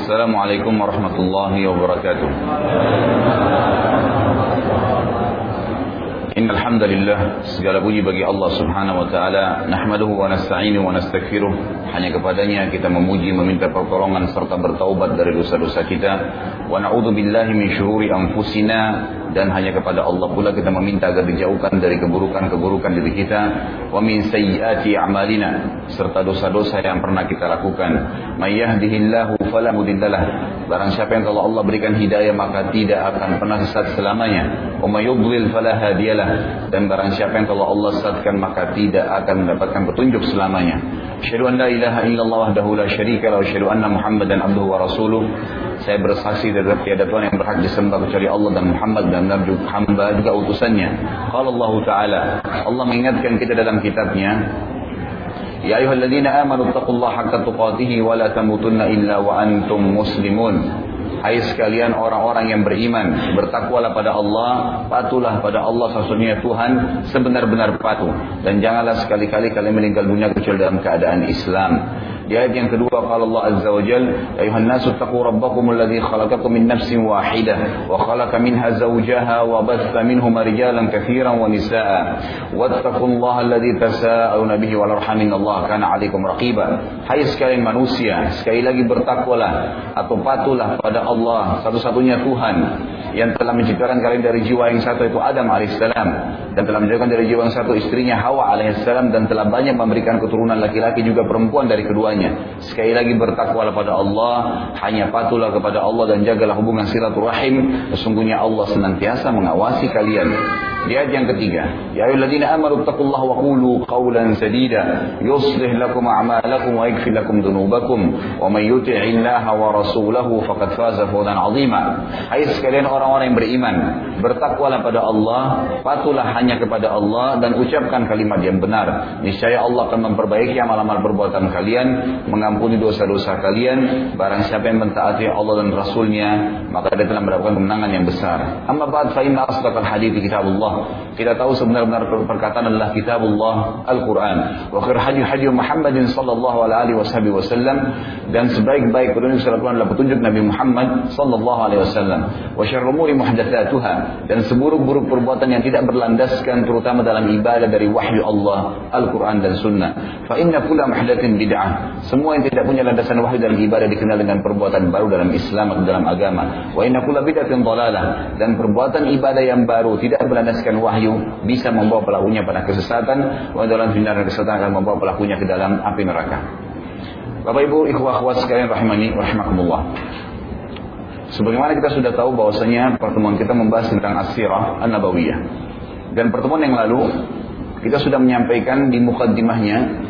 Assalamualaikum warahmatullahi wabarakatuh. Innal hamdalillah segala puji bagi Allah Subhanahu wa taala nahmaduhu wa nasta'inu wa nastaghfiruh. Hanya kepadanya kita memuji meminta pertolongan serta bertaubat dari dosa-dosa kita. Wa na'udzu billahi min syururi anfusina dan hanya kepada Allah pula kita meminta agar dijauhkan dari keburukan-keburukan diri kita. Wa min sayyiati a'malina serta dosa-dosa yang pernah kita lakukan. May yahdihillahu fala mudhillalah barang siapa yang kalau Allah berikan hidayah maka tidak akan pernah sesat selamanya. Wa may yudlil fala hadiyalah dan barang siapa yang kalau Allah sesatkan maka tidak akan mendapatkan petunjuk selamanya asyhadu an la ilaha illallah wahdahu la syarika lahu asyhadu anna muhammadan abduhu wa rasuluh saya bersaksi dari tiada Tuhan yang berhak disembah kecuali Allah dan Muhammad dan Nabi hamba juga utusannya. Kalau Allah Taala, Allah mengingatkan kita dalam kitabnya, Ya ayyuhalladzina amanu taqullaha haqqa tuqatih wa la tamutunna illa wa antum muslimun. Hai sekalian orang-orang yang beriman, bertakwalah pada Allah, patulah pada Allah sesungguhnya Tuhan sebenar-benar patuh dan janganlah sekali-kali kalian meninggal dunia kecuali dalam keadaan Islam. Di ayat yang kedua kalau Allah Azza wa Jal, "Ayuhan nasu taqu rabbakum alladhi khalaqakum min nafsin wahidah wa khalaqa minha zawjaha wa batha minhuma rijalan katsiran wa nisaa. Wattaqullaha alladhi tasaaluna bihi wal arham innallaha kana 'alaikum raqiba." Hai sekalian manusia, sekali lagi bertakwalah atau patuhlah pada Allah satu-satunya Tuhan yang telah menciptakan kalian dari jiwa yang satu itu Adam alaihissalam dan telah menjadikan dari jiwa yang satu istrinya Hawa alaihissalam dan telah banyak memberikan keturunan laki-laki juga perempuan dari keduanya. Sekali lagi bertakwalah pada Allah, hanya patuhlah kepada Allah dan jagalah hubungan silaturahim. Sesungguhnya Allah senantiasa mengawasi kalian. Di ayat yang ketiga, Ya ayyuhalladzina amanu taqullaha wa qulu qawlan sadida yuslih lakum a'malakum wa yaghfir lakum dhunubakum wa may yuti'illaha wa rasulahu faqad faza fawzan 'azima. Hai sekalian orang-orang yang beriman, bertakwalah pada Allah, patuhlah hanya kepada Allah dan ucapkan kalimat yang benar. Niscaya Allah akan memperbaiki amal-amal perbuatan kalian, mengampuni dosa-dosa kalian. Barang siapa yang mentaati Allah dan Rasulnya, maka dia telah mendapatkan kemenangan yang besar. Amma ba'd fa inna asdaqal hadits kitabullah kita tahu sebenar-benar perkataan adalah kitabullah Al-Quran. Wa khair hadi hadi Muhammadin sallallahu alaihi wasallam dan sebaik-baik petunjuk sallallahu adalah petunjuk Nabi Muhammad sallallahu alaihi wasallam. Wa syarrul umuri muhdatsatuha dan seburuk-buruk perbuatan yang tidak berlandaskan terutama dalam ibadah dari wahyu Allah, Al-Quran dan Sunnah. Fa inna kulla muhdatsin bid'ah. Semua yang tidak punya landasan wahyu dalam ibadah dikenal dengan perbuatan baru dalam Islam atau dalam agama. Wa inna kulla bid'atin dhalalah dan perbuatan ibadah yang baru tidak berlandaskan berdasarkan wahyu bisa membawa pelakunya pada kesesatan wa dalam benar kesesatan akan membawa pelakunya ke dalam api neraka. Bapak Ibu ikhwah akhwat sekalian rahimani rahimakumullah. Sebagaimana kita sudah tahu bahwasanya pertemuan kita membahas tentang as-sirah an-nabawiyah. Dan pertemuan yang lalu kita sudah menyampaikan di mukaddimahnya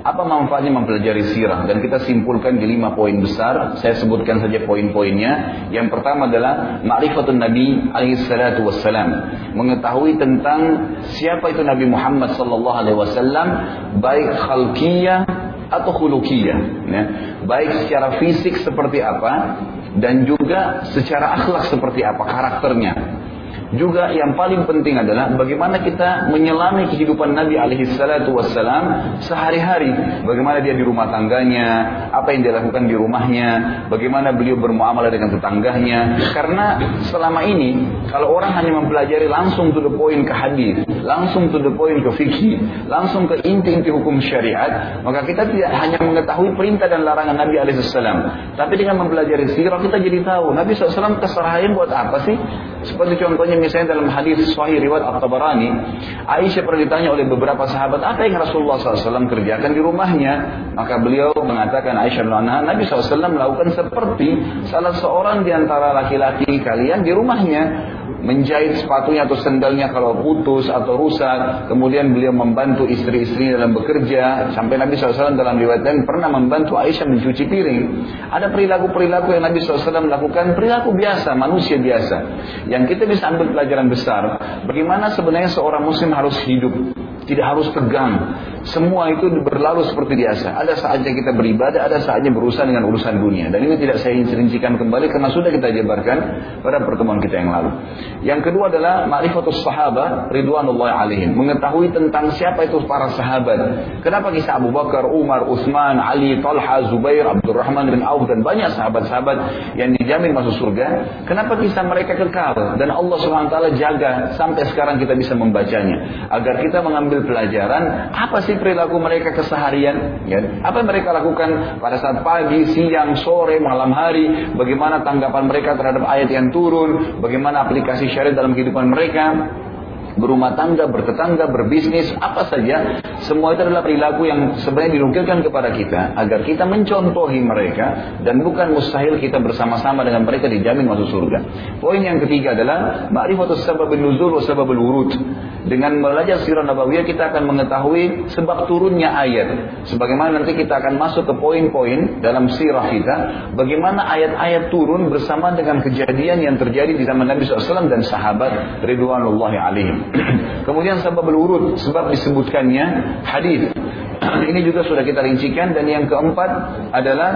apa manfaatnya mempelajari sirah? Dan kita simpulkan di lima poin besar. Saya sebutkan saja poin-poinnya. Yang pertama adalah ma'rifatun Nabi alaihi salatu wassalam. Mengetahui tentang siapa itu Nabi Muhammad sallallahu alaihi wasallam baik khalqiyah atau khuluqiyah. Ya. Baik secara fisik seperti apa dan juga secara akhlak seperti apa karakternya. Juga yang paling penting adalah bagaimana kita menyelami kehidupan Nabi alaihi salatu wassalam sehari-hari. Bagaimana dia di rumah tangganya, apa yang dia lakukan di rumahnya, bagaimana beliau bermuamalah dengan tetangganya. Karena selama ini kalau orang hanya mempelajari langsung to the point ke hadis, langsung to the point ke fikih, langsung ke inti-inti hukum syariat, maka kita tidak hanya mengetahui perintah dan larangan Nabi alaihi salam, tapi dengan mempelajari sirah kita jadi tahu Nabi SAW keserahan buat apa sih? Seperti contohnya misalnya dalam hadis Sahih riwayat At-Tabarani, Aisyah pernah ditanya oleh beberapa sahabat apa yang Rasulullah SAW kerjakan di rumahnya. Maka beliau mengatakan Aisyah anha, Nabi SAW melakukan seperti salah seorang di antara laki-laki kalian di rumahnya menjahit sepatunya atau sendalnya kalau putus atau rusak. Kemudian beliau membantu istri-istri dalam bekerja. Sampai Nabi SAW dalam riwayat lain pernah membantu Aisyah mencuci piring. Ada perilaku-perilaku yang Nabi SAW lakukan, perilaku biasa, manusia biasa. Yang kita bisa ambil pelajaran besar. Bagaimana sebenarnya seorang muslim harus hidup. Tidak harus tegang. Semua itu berlalu seperti biasa. Ada saatnya kita beribadah, ada saatnya berurusan dengan urusan dunia. Dan ini tidak saya rincikan kembali karena sudah kita jabarkan pada pertemuan kita yang lalu. Yang kedua adalah ma'rifatus sahabat ridwanullah alaihim. Mengetahui tentang siapa itu para sahabat. Kenapa kisah Abu Bakar, Umar, Utsman, Ali, Talha, Zubair, Abdurrahman bin Auf dan banyak sahabat-sahabat yang dijamin masuk surga. Kenapa kisah mereka kekal dan Allah SWT jaga sampai sekarang kita bisa membacanya agar kita mengambil pelajaran apa sih perilaku mereka keseharian ya. Apa yang mereka lakukan pada saat pagi siang sore malam hari? Bagaimana tanggapan mereka terhadap ayat yang turun? Bagaimana aplikasi syariat dalam kehidupan mereka berumah tangga, bertetangga, berbisnis, apa saja, semua itu adalah perilaku yang sebenarnya dinukilkan kepada kita agar kita mencontohi mereka dan bukan mustahil kita bersama-sama dengan mereka dijamin masuk surga. Poin yang ketiga adalah ma'rifatus sababul nuzul wa sababul wurud. Dengan belajar sirah nabawiyah kita akan mengetahui sebab turunnya ayat. Sebagaimana nanti kita akan masuk ke poin-poin dalam sirah kita, bagaimana ayat-ayat turun bersama dengan kejadian yang terjadi di zaman Nabi SAW dan sahabat ridwanullahi alaihim. Kemudian sebab berurut, sebab disebutkannya hadis. Ini juga sudah kita rincikan dan yang keempat adalah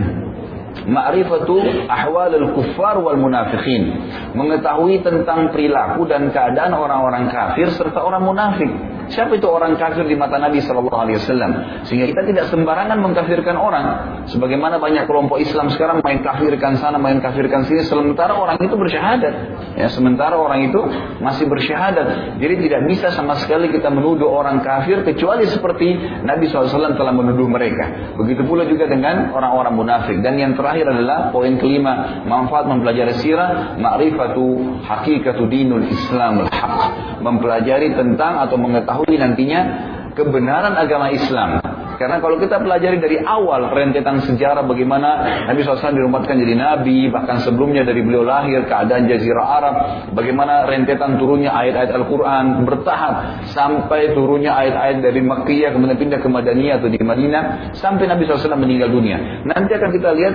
ma'rifatu ahwal al-kuffar wal munafiqin. Mengetahui tentang perilaku dan keadaan orang-orang kafir serta orang munafik. Siapa itu orang kafir di mata Nabi Shallallahu Alaihi Wasallam? Sehingga kita tidak sembarangan mengkafirkan orang. Sebagaimana banyak kelompok Islam sekarang main kafirkan sana, main kafirkan sini, sementara orang itu bersyahadat. Ya, sementara orang itu masih bersyahadat. Jadi tidak bisa sama sekali kita menuduh orang kafir kecuali seperti Nabi SAW telah menuduh mereka. Begitu pula juga dengan orang-orang munafik. Dan yang terakhir adalah poin kelima, manfaat mempelajari sirah, ma'rifatu hakikatu dinul Islamul. Mempelajari tentang atau mengetahui mengetahui nantinya kebenaran agama Islam. Karena kalau kita pelajari dari awal rentetan sejarah bagaimana Nabi SAW dirumatkan jadi Nabi, bahkan sebelumnya dari beliau lahir, keadaan Jazirah Arab, bagaimana rentetan turunnya ayat-ayat Al-Quran bertahap, sampai turunnya ayat-ayat dari Makkiyah, kemudian pindah ke Madaniyah atau di Madinah, sampai Nabi SAW meninggal dunia. Nanti akan kita lihat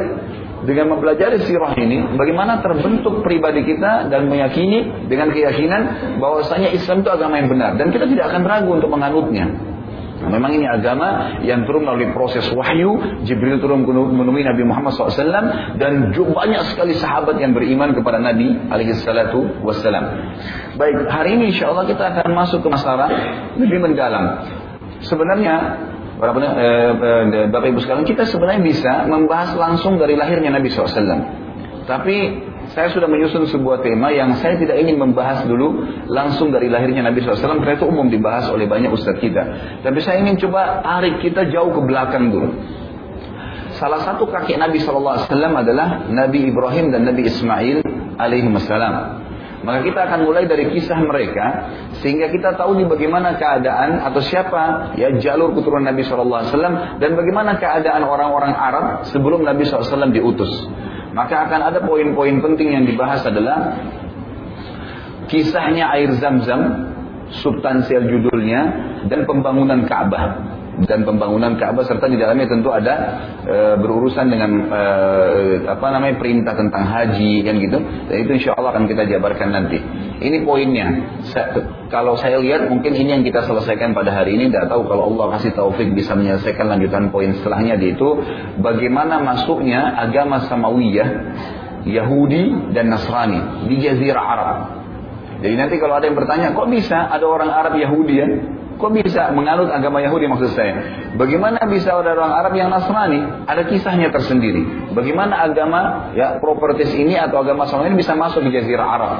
dengan mempelajari sirah ini, bagaimana terbentuk pribadi kita dan meyakini dengan keyakinan bahwasanya Islam itu agama yang benar dan kita tidak akan ragu untuk menganutnya. Nah, memang ini agama yang turun melalui proses wahyu. Jibril turun menemui Nabi Muhammad SAW dan banyak sekali sahabat yang beriman kepada Nabi alaihissalatu. Baik, hari ini insya Allah kita akan masuk ke masalah lebih mendalam. Sebenarnya Bapak, eh, eh, Bapak Ibu sekalian, kita sebenarnya bisa membahas langsung dari lahirnya Nabi SAW. Tapi saya sudah menyusun sebuah tema yang saya tidak ingin membahas dulu langsung dari lahirnya Nabi SAW karena itu umum dibahas oleh banyak ustadz kita. Tapi saya ingin coba tarik kita jauh ke belakang dulu. Salah satu kakek Nabi SAW adalah Nabi Ibrahim dan Nabi Ismail alaihi Maka kita akan mulai dari kisah mereka sehingga kita tahu nih bagaimana keadaan atau siapa ya jalur keturunan Nabi SAW dan bagaimana keadaan orang-orang Arab sebelum Nabi SAW diutus. Maka akan ada poin-poin penting yang dibahas adalah kisahnya air zam-zam, substansial judulnya, dan pembangunan Ka'bah dan pembangunan Ka'bah serta di dalamnya tentu ada e, berurusan dengan e, apa namanya perintah tentang haji kan gitu. Dan itu insya Allah akan kita jabarkan nanti. Ini poinnya. Saya, kalau saya lihat mungkin ini yang kita selesaikan pada hari ini. Tidak tahu kalau Allah kasih taufik bisa menyelesaikan lanjutan poin setelahnya di itu bagaimana masuknya agama Samawiyah Yahudi dan Nasrani di Jazirah Arab. Jadi nanti kalau ada yang bertanya kok bisa ada orang Arab Yahudi ya Kok bisa menganut agama Yahudi maksud saya? Bagaimana bisa ada orang Arab yang Nasrani? Ada kisahnya tersendiri. Bagaimana agama ya propertis ini atau agama ini bisa masuk di Jazirah Arab?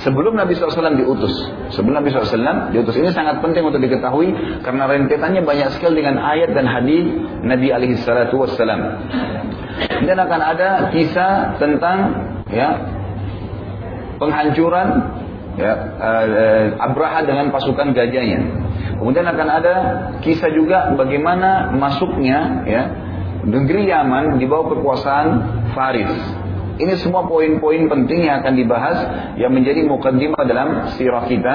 Sebelum Nabi SAW diutus. Sebelum Nabi SAW diutus. Ini sangat penting untuk diketahui karena rentetannya banyak sekali dengan ayat dan hadis Nabi alaihi salatu. Dan akan ada kisah tentang ya penghancuran ya uh, Abraha dengan pasukan gajahnya. Kemudian akan ada kisah juga bagaimana masuknya ya negeri Yaman di bawah kekuasaan Faris. Ini semua poin-poin penting yang akan dibahas yang menjadi mukaddimah dalam sirah kita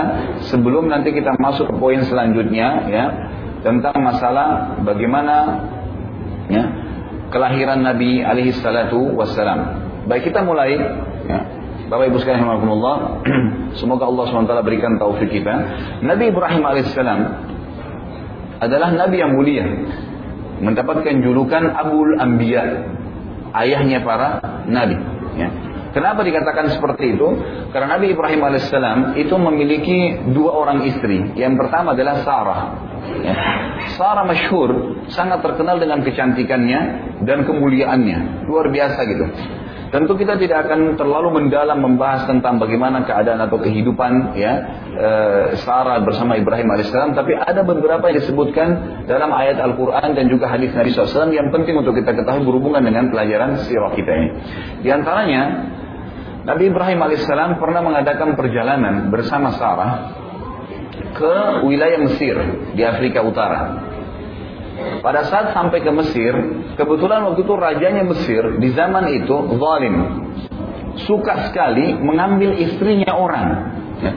sebelum nanti kita masuk ke poin selanjutnya ya tentang masalah bagaimana ya kelahiran Nabi alaihi salatu wassalam. Baik kita mulai ya. Bapak Ibu sekalian alhamdulillah semoga Allah SWT berikan taufik kita. Nabi Ibrahim alaihissalam adalah nabi yang mulia. Mendapatkan julukan Abul Anbiya, ayahnya para nabi. Ya. Kenapa dikatakan seperti itu? Karena Nabi Ibrahim alaihissalam itu memiliki dua orang istri. Yang pertama adalah Sarah. Ya. Sarah masyhur, sangat terkenal dengan kecantikannya dan kemuliaannya. Luar biasa gitu. Tentu kita tidak akan terlalu mendalam membahas tentang bagaimana keadaan atau kehidupan ya e, Sarah bersama Ibrahim alaihissalam, tapi ada beberapa yang disebutkan dalam ayat Al-Quran dan juga hadis Nabi SAW yang penting untuk kita ketahui berhubungan dengan pelajaran sirah kita ini. Di antaranya Nabi Ibrahim alaihissalam pernah mengadakan perjalanan bersama Sarah ke wilayah Mesir di Afrika Utara. Pada saat sampai ke Mesir, kebetulan waktu itu rajanya Mesir di zaman itu zalim. Suka sekali mengambil istrinya orang. Ya.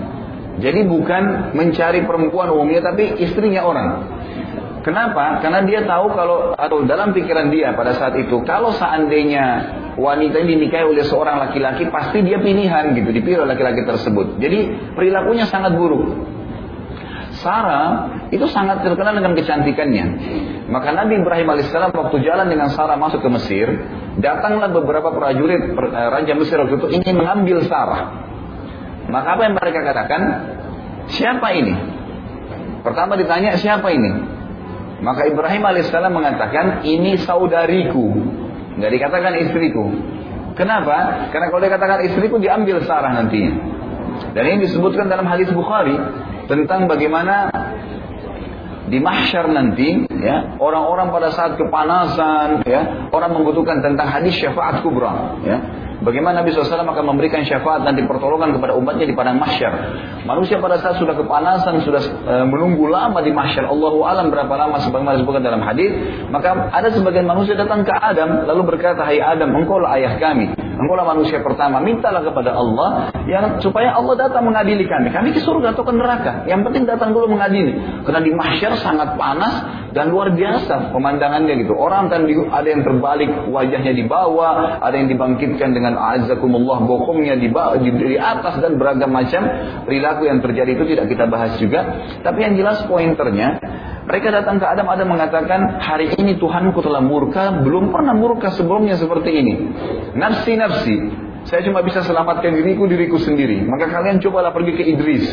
Jadi bukan mencari perempuan umumnya tapi istrinya orang. Kenapa? Karena dia tahu kalau atau dalam pikiran dia pada saat itu kalau seandainya wanita ini dinikahi oleh seorang laki-laki pasti dia pilihan gitu dipilih laki-laki tersebut. Jadi perilakunya sangat buruk. Sarah itu sangat terkenal dengan kecantikannya. Maka Nabi Ibrahim alaihissalam waktu jalan dengan Sarah masuk ke Mesir, datanglah beberapa prajurit eh, Raja Mesir waktu itu ingin mengambil Sarah. Maka apa yang mereka katakan? Siapa ini? Pertama ditanya siapa ini? Maka Ibrahim alaihissalam mengatakan ini saudariku. Nggak dikatakan istriku. Kenapa? Karena kalau dikatakan istriku diambil Sarah nantinya. Dan ini disebutkan dalam hadis Bukhari tentang bagaimana di mahsyar nanti ya orang-orang pada saat kepanasan ya orang membutuhkan tentang hadis syafaat kubra ya Bagaimana Nabi SAW akan memberikan syafaat dan pertolongan kepada umatnya di padang mahsyar. Manusia pada saat sudah kepanasan, sudah e, menunggu lama di mahsyar. Allahu alam berapa lama sebagaimana disebutkan dalam hadis. Maka ada sebagian manusia datang ke Adam lalu berkata, "Hai Adam, engkau lah ayah kami. Engkau lah manusia pertama. Mintalah kepada Allah yang supaya Allah datang mengadili kami. Kami ke surga atau ke neraka. Yang penting datang dulu mengadili. Karena di mahsyar sangat panas dan luar biasa pemandangannya gitu. Orang kan ada yang terbalik wajahnya di bawah, ada yang dibangkitkan dengan azakumullah bokongnya di, di, di atas dan beragam macam perilaku yang terjadi itu tidak kita bahas juga. Tapi yang jelas pointernya, mereka datang ke Adam, Adam mengatakan, hari ini Tuhanku telah murka, belum pernah murka sebelumnya seperti ini. Nafsi, nafsi. Saya cuma bisa selamatkan diriku, diriku sendiri. Maka kalian cobalah pergi ke Idris.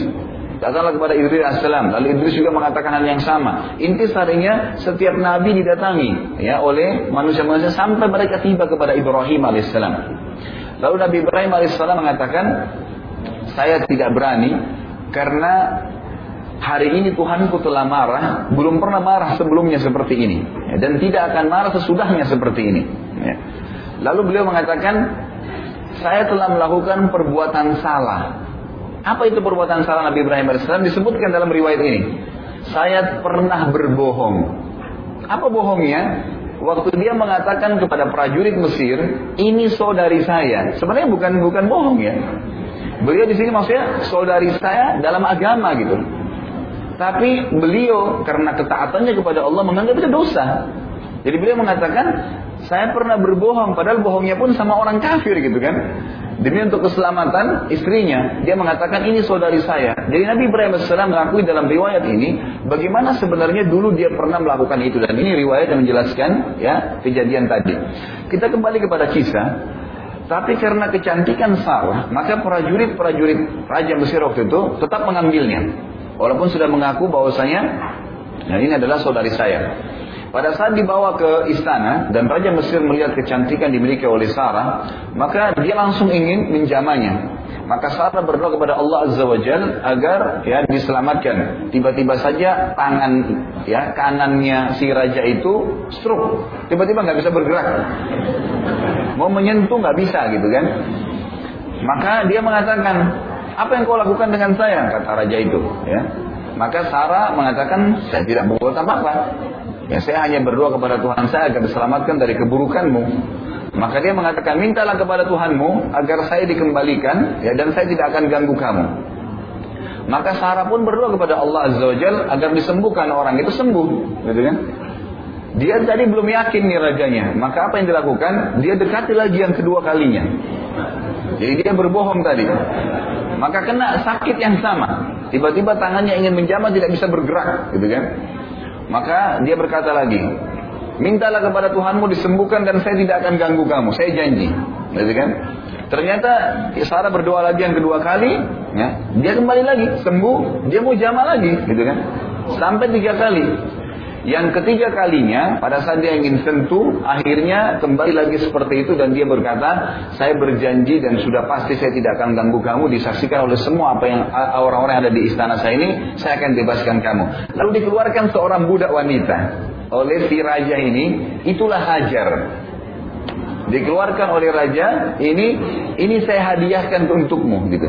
Datanglah kepada Idris AS. Lalu Idris juga mengatakan hal yang sama. Inti sarinya setiap nabi didatangi ya oleh manusia-manusia sampai mereka tiba kepada Ibrahim AS. Lalu Nabi Ibrahim AS mengatakan, saya tidak berani karena hari ini Tuhanku telah marah, belum pernah marah sebelumnya seperti ini. dan tidak akan marah sesudahnya seperti ini. Ya. Lalu beliau mengatakan, saya telah melakukan perbuatan salah. Apa itu perbuatan salah Nabi Ibrahim AS? Disebutkan dalam riwayat ini. Saya pernah berbohong. Apa bohongnya? Waktu dia mengatakan kepada prajurit Mesir, ini saudari saya. Sebenarnya bukan bukan bohong ya. Beliau di sini maksudnya saudari saya dalam agama gitu. Tapi beliau karena ketaatannya kepada Allah menganggap itu dosa. Jadi beliau mengatakan, saya pernah berbohong, padahal bohongnya pun sama orang kafir gitu kan. Demi untuk keselamatan istrinya, dia mengatakan ini saudari saya. Jadi Nabi Ibrahim AS mengakui dalam riwayat ini bagaimana sebenarnya dulu dia pernah melakukan itu dan ini riwayat yang menjelaskan ya kejadian tadi. Kita kembali kepada kisah. Tapi karena kecantikan Sarah, maka prajurit-prajurit Raja Mesir waktu itu tetap mengambilnya. Walaupun sudah mengaku bahwasanya nah ini adalah saudari saya. Pada saat dibawa ke istana dan Raja Mesir melihat kecantikan dimiliki oleh Sarah, maka dia langsung ingin menjamanya. Maka Sarah berdoa kepada Allah Azza wa Jal agar ya diselamatkan. Tiba-tiba saja tangan ya kanannya si raja itu stroke. Tiba-tiba nggak bisa bergerak. Mau menyentuh nggak bisa gitu kan. Maka dia mengatakan, apa yang kau lakukan dengan saya? Kata raja itu. Ya. Maka Sarah mengatakan, saya tidak berbuat apa-apa. Ya saya hanya berdoa kepada Tuhan saya agar diselamatkan dari keburukanmu. Maka dia mengatakan, mintalah kepada Tuhanmu agar saya dikembalikan ya dan saya tidak akan ganggu kamu. Maka Sarah pun berdoa kepada Allah Azza wa Jal agar disembuhkan orang itu sembuh, gitu kan? Dia tadi belum yakin nih rajanya. Maka apa yang dilakukan? Dia dekati lagi yang kedua kalinya. Jadi dia berbohong tadi. Maka kena sakit yang sama. Tiba-tiba tangannya ingin menjamah tidak bisa bergerak, gitu kan? Maka dia berkata lagi, mintalah kepada Tuhanmu disembuhkan dan saya tidak akan ganggu kamu, saya janji. Gitu kan? Ternyata Sarah berdoa lagi yang kedua kali, ya, dia kembali lagi sembuh, dia mau jamaah lagi, gitu kan? Sampai tiga kali. Yang ketiga kalinya, pada saat dia ingin sentuh, akhirnya kembali lagi seperti itu dan dia berkata, saya berjanji dan sudah pasti saya tidak akan ganggu kamu, disaksikan oleh semua apa yang orang-orang yang ada di istana saya ini, saya akan bebaskan kamu. Lalu dikeluarkan seorang budak wanita oleh si raja ini, itulah Hajar. Dikeluarkan oleh raja, ini ini saya hadiahkan untukmu gitu.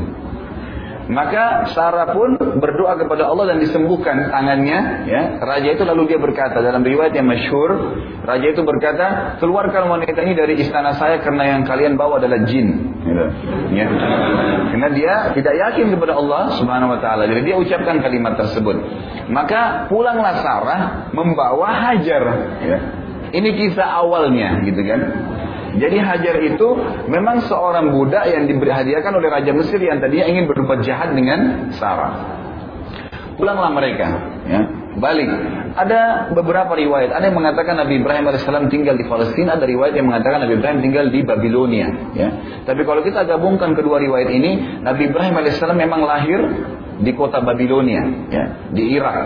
Maka Sarah pun berdoa kepada Allah dan disembuhkan tangannya. Ya. Raja itu lalu dia berkata dalam riwayat yang masyhur, Raja itu berkata, keluarkan wanita ini dari istana saya karena yang kalian bawa adalah jin. Gitu. Ya. Karena dia tidak yakin kepada Allah Subhanahu Wa Taala. Jadi dia ucapkan kalimat tersebut. Maka pulanglah Sarah membawa Hajar. Ya. Ini kisah awalnya, gitu kan? Jadi Hajar itu memang seorang budak yang diberi hadiahkan oleh Raja Mesir yang tadinya ingin berbuat jahat dengan Sarah. Pulanglah mereka, ya, balik. Ada beberapa riwayat. Ada yang mengatakan Nabi Ibrahim alaihissalam tinggal di Palestina, ada riwayat yang mengatakan Nabi Ibrahim tinggal di Babilonia. Ya. Tapi kalau kita gabungkan kedua riwayat ini, Nabi Ibrahim alaihissalam memang lahir di kota Babilonia, ya, di Irak.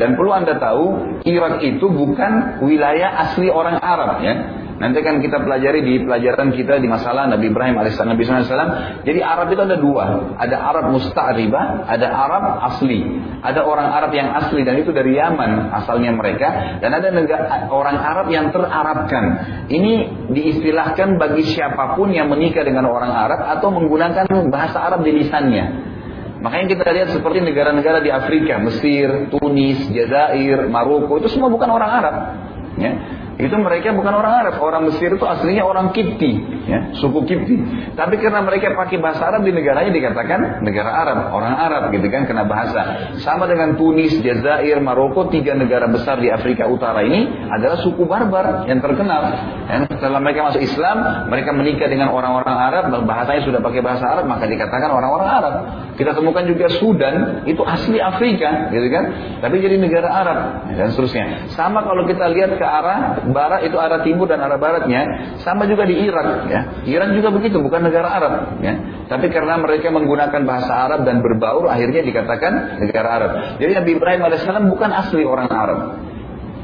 Dan perlu anda tahu, Irak itu bukan wilayah asli orang Arab, ya. Nanti kan kita pelajari di pelajaran kita di masalah Nabi Ibrahim alaihissalam. Nabi SAW. Jadi Arab itu ada dua. Ada Arab musta'ribah, ada Arab asli. Ada orang Arab yang asli dan itu dari Yaman asalnya mereka. Dan ada negara, orang Arab yang terarabkan. Ini diistilahkan bagi siapa pun yang menikah dengan orang Arab atau menggunakan bahasa Arab di lisannya. Makanya kita lihat seperti negara-negara di Afrika, Mesir, Tunis, Jazair, Maroko, itu semua bukan orang Arab. Ya. Itu mereka bukan orang Arab. Orang Mesir itu aslinya orang Kipti. Ya, suku Kipti. Tapi karena mereka pakai bahasa Arab di negaranya dikatakan negara Arab. Orang Arab gitu kan kena bahasa. Sama dengan Tunis, Jazair, Maroko. Tiga negara besar di Afrika Utara ini adalah suku barbar yang terkenal. Ya, setelah mereka masuk Islam, mereka menikah dengan orang-orang Arab. Bahasanya sudah pakai bahasa Arab, maka dikatakan orang-orang Arab. Kita temukan juga Sudan, itu asli Afrika. gitu kan. Tapi jadi negara Arab. Dan seterusnya. Sama kalau kita lihat ke arah barat itu arah timur dan arah baratnya sama juga di Irak ya. Iran juga begitu bukan negara Arab ya. Tapi karena mereka menggunakan bahasa Arab dan berbaur akhirnya dikatakan negara Arab. Jadi Nabi Ibrahim alaihissalam bukan asli orang Arab.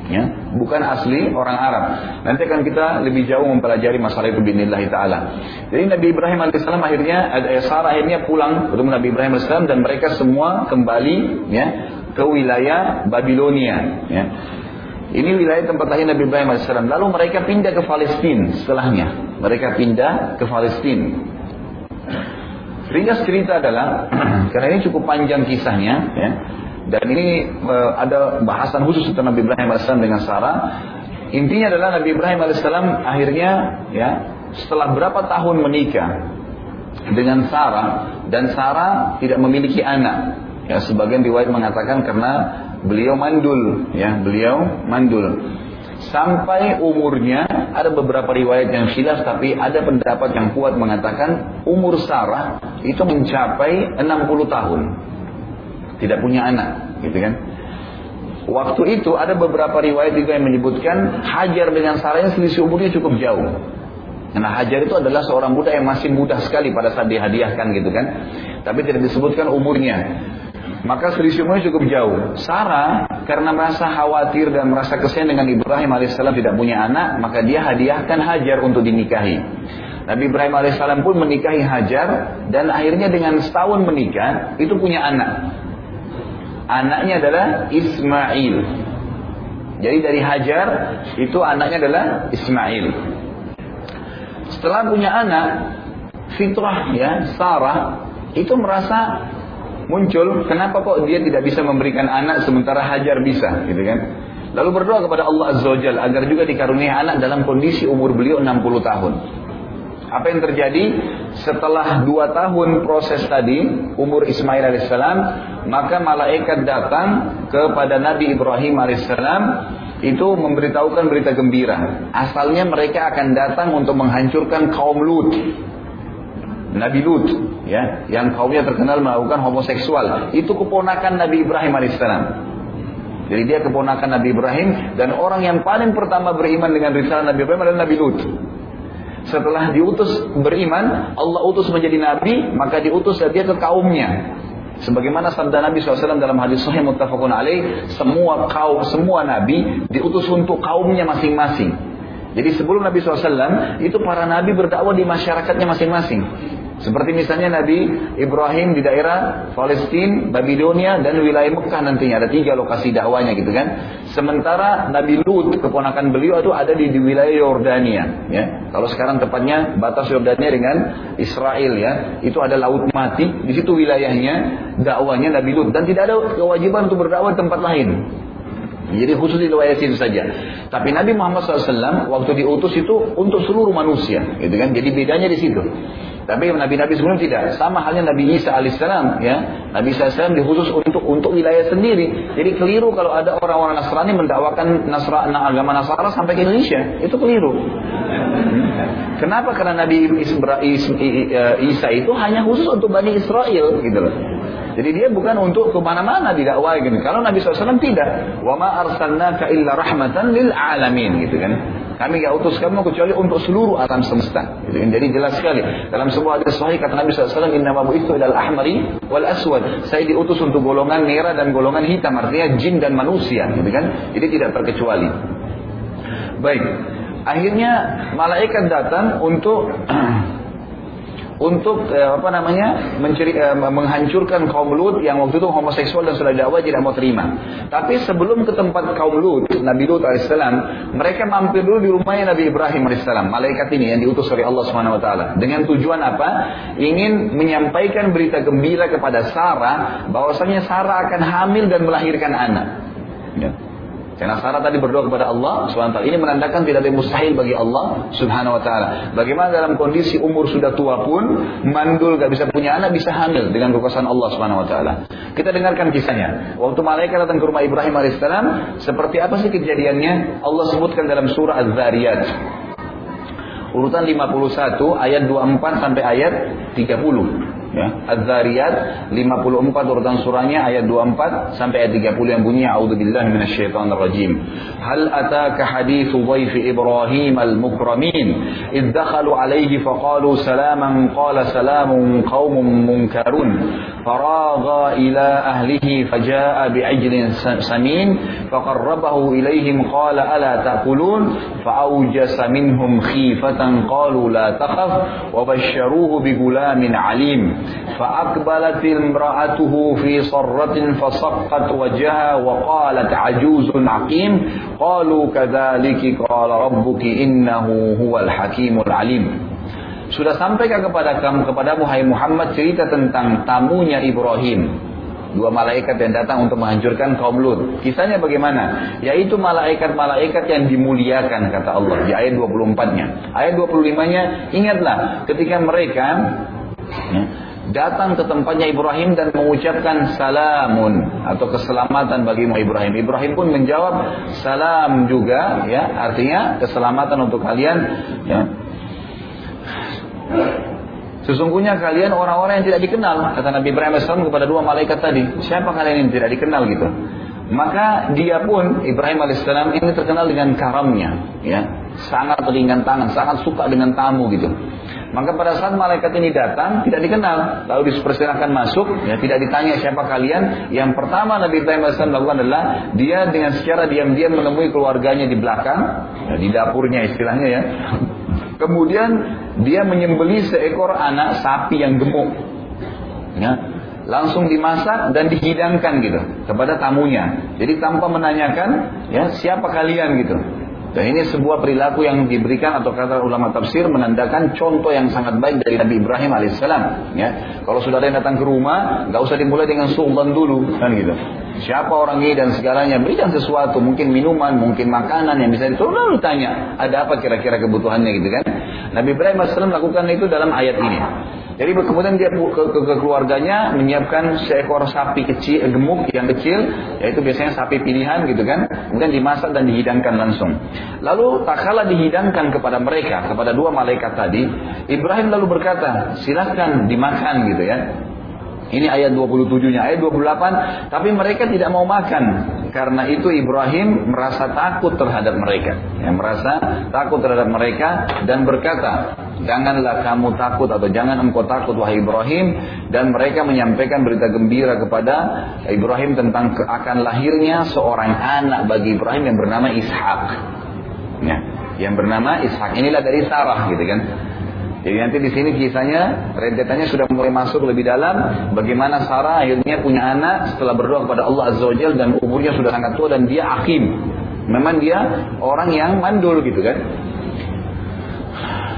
Ya, bukan asli orang Arab. Nanti akan kita lebih jauh mempelajari masalah itu binillah taala. Jadi Nabi Ibrahim alaihissalam akhirnya ada Sarah akhirnya pulang ketemu Nabi Ibrahim alaihissalam dan mereka semua kembali ya ke wilayah Babilonia ya. Ini wilayah tempat lahir Nabi Ibrahim AS. Lalu mereka pindah ke Palestina setelahnya. Mereka pindah ke Palestina. Ringkas cerita adalah, karena ini cukup panjang kisahnya, ya, dan ini uh, ada bahasan khusus tentang Nabi Ibrahim AS dengan Sarah. Intinya adalah Nabi Ibrahim AS akhirnya, ya, setelah berapa tahun menikah dengan Sarah, dan Sarah tidak memiliki anak. Ya, sebagian riwayat mengatakan karena beliau mandul, ya, beliau mandul. Sampai umurnya ada beberapa riwayat yang silas tapi ada pendapat yang kuat mengatakan umur Sarah itu mencapai 60 tahun. Tidak punya anak, gitu kan? Waktu itu ada beberapa riwayat juga yang menyebutkan Hajar dengan Sarah selisih umurnya cukup jauh. Karena Hajar itu adalah seorang budak yang masih muda sekali pada saat dihadiahkan gitu kan. Tapi tidak disebutkan umurnya. Maka selisih umurnya cukup jauh. Sarah karena merasa khawatir dan merasa kesian dengan Ibrahim alaihissalam tidak punya anak, maka dia hadiahkan Hajar untuk dinikahi. Nabi Ibrahim alaihissalam pun menikahi Hajar dan akhirnya dengan setahun menikah itu punya anak. Anaknya adalah Ismail. Jadi dari Hajar itu anaknya adalah Ismail. Setelah punya anak, fitrah ya Sarah itu merasa muncul, kenapa kok dia tidak bisa memberikan anak sementara Hajar bisa, gitu kan? Lalu berdoa kepada Allah Azza wa Jalla agar juga dikaruniai anak dalam kondisi umur beliau 60 tahun. Apa yang terjadi setelah dua tahun proses tadi umur Ismail alaihissalam maka malaikat datang kepada Nabi Ibrahim alaihissalam itu memberitahukan berita gembira. Asalnya mereka akan datang untuk menghancurkan kaum Lut. Nabi Lut ya yang kaumnya terkenal melakukan homoseksual itu keponakan Nabi Ibrahim alaihissalam Jadi dia keponakan Nabi Ibrahim dan orang yang paling pertama beriman dengan risalah Nabi Ibrahim adalah Nabi Lut. Setelah diutus beriman, Allah utus menjadi nabi, maka diutus dia ke kaumnya. Sebagaimana sabda Nabi SAW dalam hadis Sahih muttafaqun alaih, semua kaum, semua nabi diutus untuk kaumnya masing-masing. Jadi sebelum Nabi SAW, itu para nabi berdakwah di masyarakatnya masing-masing. Seperti misalnya Nabi Ibrahim di daerah Palestina, Babilonia, dan wilayah Mekah nantinya. Ada tiga lokasi dakwanya gitu kan. Sementara Nabi Lut, keponakan beliau itu ada di, di wilayah Yordania. Ya. Kalau sekarang tepatnya batas Yordania dengan Israel ya. Itu ada laut mati. Di situ wilayahnya dakwanya Nabi Lut. Dan tidak ada kewajiban untuk berdakwah di tempat lain. Jadi khusus di wilayah situ saja. Tapi Nabi Muhammad SAW waktu diutus itu untuk seluruh manusia, gitu kan? Jadi bedanya di situ. Tapi nabi-nabi sebelum tidak. Sama halnya Nabi Isa alaihissalam, ya. Nabi Isa alaihissalam dikhusus untuk untuk wilayah sendiri. Jadi keliru kalau ada orang-orang Nasrani mendakwakan Nasra, agama Nasara sampai ke Indonesia. Itu keliru. Kenapa? Karena Nabi Isa itu hanya khusus untuk Bani Israel, gitu loh. Jadi dia bukan untuk ke mana-mana didakwai gitu. Kalau Nabi SAW tidak. Wa ma arsalnaka illa rahmatan lil alamin gitu kan. Kami gak utus kamu kecuali untuk seluruh alam semesta. Gitu kan. Jadi jelas sekali. Dalam sebuah hadis sahih kata Nabi SAW, Inna mabu itu adalah ahmari wal aswad. Saya diutus untuk golongan merah dan golongan hitam. Artinya jin dan manusia. Gitu kan. Jadi tidak terkecuali. Baik. Akhirnya malaikat datang untuk untuk eh, apa namanya menceri, eh, menghancurkan kaum Lut yang waktu itu homoseksual dan sudah dakwah tidak mau terima. Tapi sebelum ke tempat kaum Lut, Nabi Lut alaihissalam, mereka mampir dulu di rumahnya Nabi Ibrahim alaihissalam, malaikat ini yang diutus oleh Allah swt. Dengan tujuan apa? Ingin menyampaikan berita gembira kepada Sarah bahwasanya Sarah akan hamil dan melahirkan anak. Ya. Karena Sarah tadi berdoa kepada Allah SWT. Ini menandakan tidak ada mustahil bagi Allah Subhanahu Wa Taala. Bagaimana dalam kondisi umur sudah tua pun, mandul gak bisa punya anak bisa hamil dengan kekuasaan Allah Subhanahu Wa Taala. Kita dengarkan kisahnya. Waktu malaikat datang ke rumah Ibrahim alaihissalam, seperti apa sih kejadiannya? Allah sebutkan dalam surah Az-Zariyat. Urutan 51 ayat 24 sampai ayat 30 ya. Az-Zariyat 54 urutan surahnya ayat 24 sampai ayat 30 yang bunyi a'udzubillahi minasyaitonir rajim. Hal ataka hadithu dhaif Ibrahim al-mukramin id dakhalu alayhi faqalu salaman qala salamun qaumun munkarun فراغ إلى أهله فجاء بعجل سمين فقربه إليهم قال ألا تأكلون؟ فأوجس منهم خيفة قالوا لا تخف وبشروه بغلام عليم. فأقبلت امرأته في صرة فصقت وجهها وقالت عجوز عقيم؟ قالوا كذلك قال ربك إنه هو الحكيم العليم. Sudah sampaikah kepada kamu kepada Muhammad Muhammad cerita tentang tamunya Ibrahim dua malaikat yang datang untuk menghancurkan kaum Lut. Kisahnya bagaimana? Yaitu malaikat-malaikat yang dimuliakan kata Allah di ayat 24-nya. Ayat 25-nya ingatlah ketika mereka ya, datang ke tempatnya Ibrahim dan mengucapkan salamun atau keselamatan bagi Ibrahim. Ibrahim pun menjawab salam juga ya, artinya keselamatan untuk kalian ya. Sesungguhnya kalian orang-orang yang tidak dikenal kata Nabi Ibrahim AS kepada dua malaikat tadi. Siapa kalian yang tidak dikenal gitu? Maka dia pun Ibrahim alaihissalam ini terkenal dengan karamnya, ya, sangat ringan tangan, sangat suka dengan tamu gitu. Maka pada saat malaikat ini datang, tidak dikenal. Lalu dipersilahkan masuk, ya, tidak ditanya siapa kalian. Yang pertama Nabi Ibrahim AS lakukan adalah, dia dengan secara diam-diam menemui keluarganya di belakang, ya, di dapurnya istilahnya ya. Kemudian dia menyembeli seekor anak sapi yang gemuk. Ya, langsung dimasak dan dihidangkan gitu kepada tamunya. Jadi tanpa menanyakan ya siapa kalian gitu. Dan ini sebuah perilaku yang diberikan atau kata ulama tafsir menandakan contoh yang sangat baik dari Nabi Ibrahim alaihissalam. Ya, kalau ada yang datang ke rumah, nggak usah dimulai dengan sultan dulu, kan gitu. Siapa orang ini dan segalanya berikan sesuatu, mungkin minuman, mungkin makanan yang bisa ditolong lalu tanya, ada apa kira-kira kebutuhannya gitu kan? Nabi Ibrahim alaihissalam lakukan itu dalam ayat ini. Jadi kemudian dia ke, ke, ke keluarganya menyiapkan seekor sapi kecil, gemuk yang kecil, yaitu biasanya sapi pilihan gitu kan. Kemudian dimasak dan dihidangkan langsung. Lalu tak kala dihidangkan kepada mereka, kepada dua malaikat tadi, Ibrahim lalu berkata, silahkan dimakan gitu ya. Ini ayat 27-nya, ayat 28, tapi mereka tidak mau makan karena itu Ibrahim merasa takut terhadap mereka. Ya, merasa takut terhadap mereka dan berkata, janganlah kamu takut atau jangan engkau takut wahai Ibrahim. Dan mereka menyampaikan berita gembira kepada Ibrahim tentang akan lahirnya seorang anak bagi Ibrahim yang bernama Ishak. Ya, yang bernama Ishak. Inilah dari Sarah gitu kan. Jadi nanti di sini kisahnya rentetannya sudah mulai masuk lebih dalam bagaimana Sarah akhirnya punya anak setelah berdoa kepada Allah Azza Wajal dan umurnya sudah sangat tua dan dia akim. Memang dia orang yang mandul gitu kan.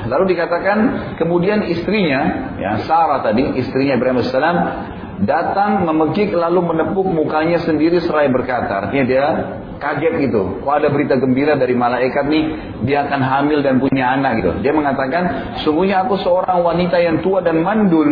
Lalu dikatakan kemudian istrinya, ya Sarah tadi, istrinya Ibrahim AS datang memekik lalu menepuk mukanya sendiri seraya berkata. Artinya dia kaget gitu. Kok ada berita gembira dari malaikat nih, dia akan hamil dan punya anak gitu. Dia mengatakan, sungguhnya aku seorang wanita yang tua dan mandul.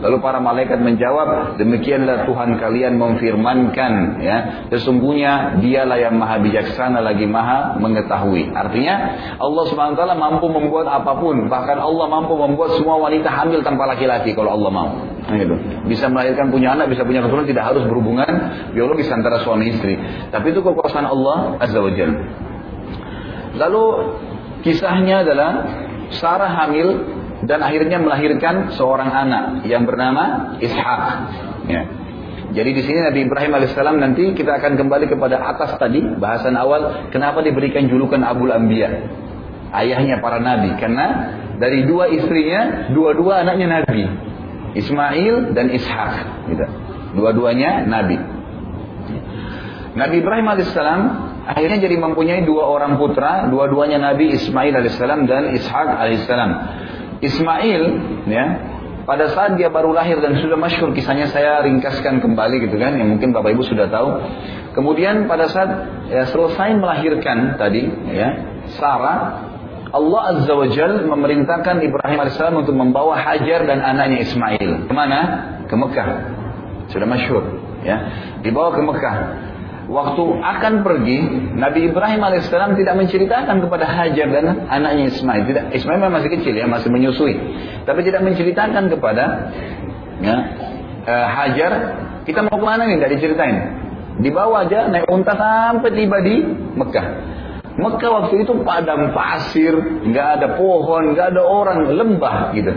Lalu para malaikat menjawab, demikianlah Tuhan kalian memfirmankan, ya, sesungguhnya Dialah yang maha bijaksana lagi maha mengetahui. Artinya Allah swt mampu membuat apa pun, bahkan Allah mampu membuat semua wanita hamil tanpa laki-laki kalau Allah mau. Nah, gitu. Bisa melahirkan punya anak, bisa punya keturunan, tidak harus berhubungan biologis antara suami istri. Tapi itu kekuasaan Allah Azza wa Lalu kisahnya adalah Sarah hamil dan akhirnya melahirkan seorang anak yang bernama Ishak. Ya. Jadi di sini Nabi Ibrahim alaihissalam nanti kita akan kembali kepada atas tadi bahasan awal kenapa diberikan julukan Abul Anbiya ayahnya para nabi karena dari dua istrinya dua-dua anaknya nabi Ismail dan Ishak gitu. dua-duanya nabi Nabi Ibrahim alaihissalam akhirnya jadi mempunyai dua orang putra dua-duanya nabi Ismail alaihissalam dan Ishak alaihissalam Ismail ya pada saat dia baru lahir dan sudah masyhur kisahnya saya ringkaskan kembali gitu kan yang mungkin Bapak Ibu sudah tahu. Kemudian pada saat ya, selesai melahirkan tadi ya Sarah Allah Azza wa Jal memerintahkan Ibrahim AS untuk membawa Hajar dan anaknya Ismail. Ke mana? Ke Mekah. Sudah masyhur. Ya. Dibawa ke Mekah. Waktu akan pergi, Nabi Ibrahim alaihissalam tidak menceritakan kepada Hajar dan anaknya Ismail. Tidak, Ismail masih kecil ya, masih menyusui. Tapi tidak menceritakan kepada ya, uh, Hajar, kita mau ke mana nih? Tidak diceritain. Dibawa aja naik unta sampai tiba di Mekah. Mekah waktu itu padang pasir, nggak ada pohon, nggak ada orang, lembah gitu.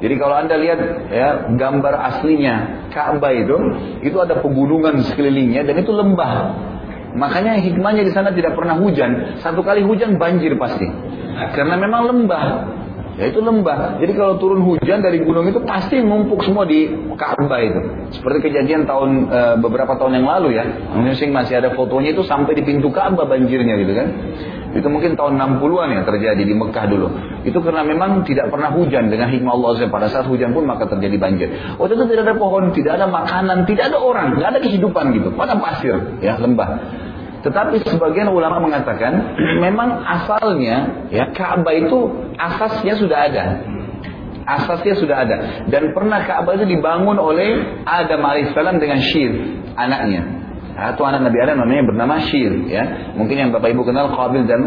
Jadi kalau anda lihat ya gambar aslinya Ka'bah itu, itu ada pegunungan sekelilingnya dan itu lembah. Makanya hikmahnya di sana tidak pernah hujan. Satu kali hujan banjir pasti. Karena memang lembah. Ya itu lembah. Jadi kalau turun hujan dari gunung itu pasti numpuk semua di Ka'bah itu. Seperti kejadian tahun e, beberapa tahun yang lalu ya. Mungkin masih ada fotonya itu sampai di pintu Ka'bah banjirnya gitu kan. Itu mungkin tahun 60-an yang terjadi di Mekah dulu. Itu karena memang tidak pernah hujan dengan hikmah Allah SWT. Pada saat hujan pun maka terjadi banjir. Waktu itu tidak ada pohon, tidak ada makanan, tidak ada orang, tidak ada kehidupan gitu. Pada pasir, ya lembah. Tetapi sebagian ulama mengatakan memang asalnya ya Ka'bah itu asasnya sudah ada. Asasnya sudah ada dan pernah Ka'bah itu dibangun oleh Adam alaihissalam dengan Syir anaknya atau anak Nabi Adam namanya bernama Shir ya. Mungkin yang Bapak Ibu kenal Qabil dan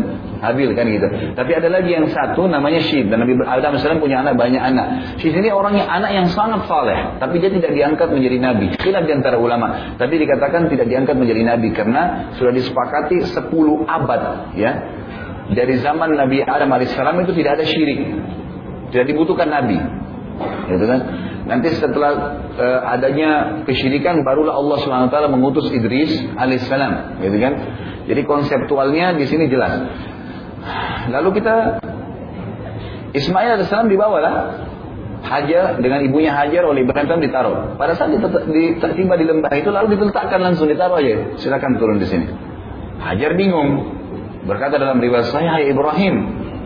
Habil kan gitu. Tapi ada lagi yang satu namanya Shir dan Nabi Adam SAW punya anak banyak anak. Shir ini orangnya anak yang sangat saleh, tapi dia tidak diangkat menjadi nabi. Khilaf di antara ulama. Tapi dikatakan tidak diangkat menjadi nabi karena sudah disepakati 10 abad ya. Dari zaman Nabi Adam alaihissalam itu tidak ada syirik. Tidak dibutuhkan nabi. Gitu kan? Nanti setelah uh, adanya kesyirikan barulah Allah SWT mengutus Idris alaihissalam, gitu kan? Jadi konseptualnya di sini jelas. Lalu kita Ismail alaihissalam dibawa lah Hajar dengan ibunya Hajar oleh Ibrahim ditaruh. Pada saat tiba di lembah itu lalu diletakkan langsung ditaruh aja. Silakan turun di sini. Hajar bingung. Berkata dalam riwayat saya, Hai Ibrahim,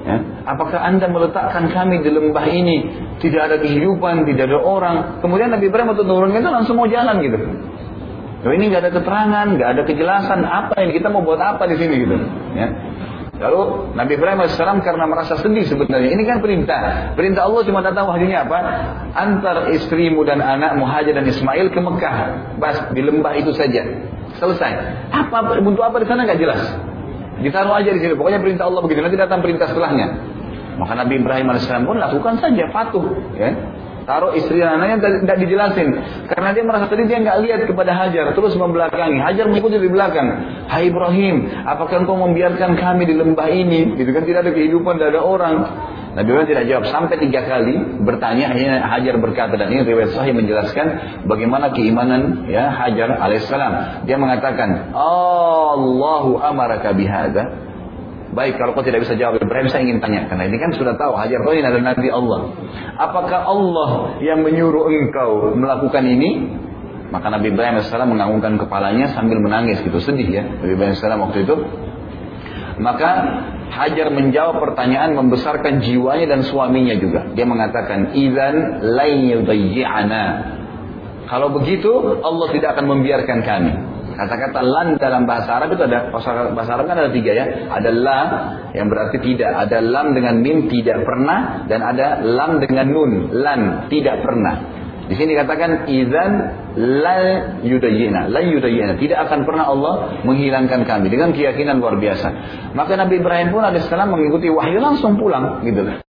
ya, apakah anda meletakkan kami di lembah ini tidak ada kehidupan, tidak ada orang. Kemudian Nabi Ibrahim waktu turun itu langsung mau jalan gitu. Loh ini nggak ada keterangan, nggak ada kejelasan apa yang kita mau buat apa di sini gitu. Ya. Lalu Nabi Ibrahim AS karena merasa sedih sebenarnya. Ini kan perintah. Perintah Allah cuma datang wahyunya apa? Antar istrimu dan anakmu Hajar dan Ismail ke Mekah. Bas di lembah itu saja. Selesai. Apa untuk apa di sana nggak jelas. Ditaruh aja di sini. Pokoknya perintah Allah begitu. Nanti datang perintah setelahnya. Maka Nabi Ibrahim AS pun lakukan saja patuh. Ya. Taruh istri dan anaknya tidak dijelasin. Karena dia merasa tadi dia nggak lihat kepada Hajar, terus membelakangi. Hajar mengikuti di belakang. Hai Ibrahim, apakah engkau membiarkan kami di lembah ini? Gitu kan tidak ada kehidupan, tidak ada orang. Nabi Ibrahim tidak jawab sampai tiga kali bertanya akhirnya Hajar berkata dan ini riwayat Sahih menjelaskan bagaimana keimanan ya Hajar alaihissalam. Dia mengatakan Allahu amaraka bihada. Baik kalau kau tidak bisa jawab Ibrahim saya ingin tanya karena ini kan sudah tahu Hajar tahu ini adalah Nabi Allah. Apakah Allah yang menyuruh engkau melakukan ini? Maka Nabi Ibrahim AS menganggukkan kepalanya sambil menangis gitu sedih ya Nabi Ibrahim AS waktu itu. Maka Hajar menjawab pertanyaan membesarkan jiwanya dan suaminya juga. Dia mengatakan, "Idzan lain Kalau begitu, Allah tidak akan membiarkan kami. Kata-kata lan dalam bahasa Arab itu ada bahasa Arab kan ada tiga ya. Ada la yang berarti tidak, ada lam dengan mim tidak pernah dan ada lam dengan nun lan tidak pernah. Di sini katakan izan la yudayyina, la yudayyina. Tidak akan pernah Allah menghilangkan kami dengan keyakinan luar biasa. Maka Nabi Ibrahim pun alaihissalam mengikuti wahyu langsung pulang gitu.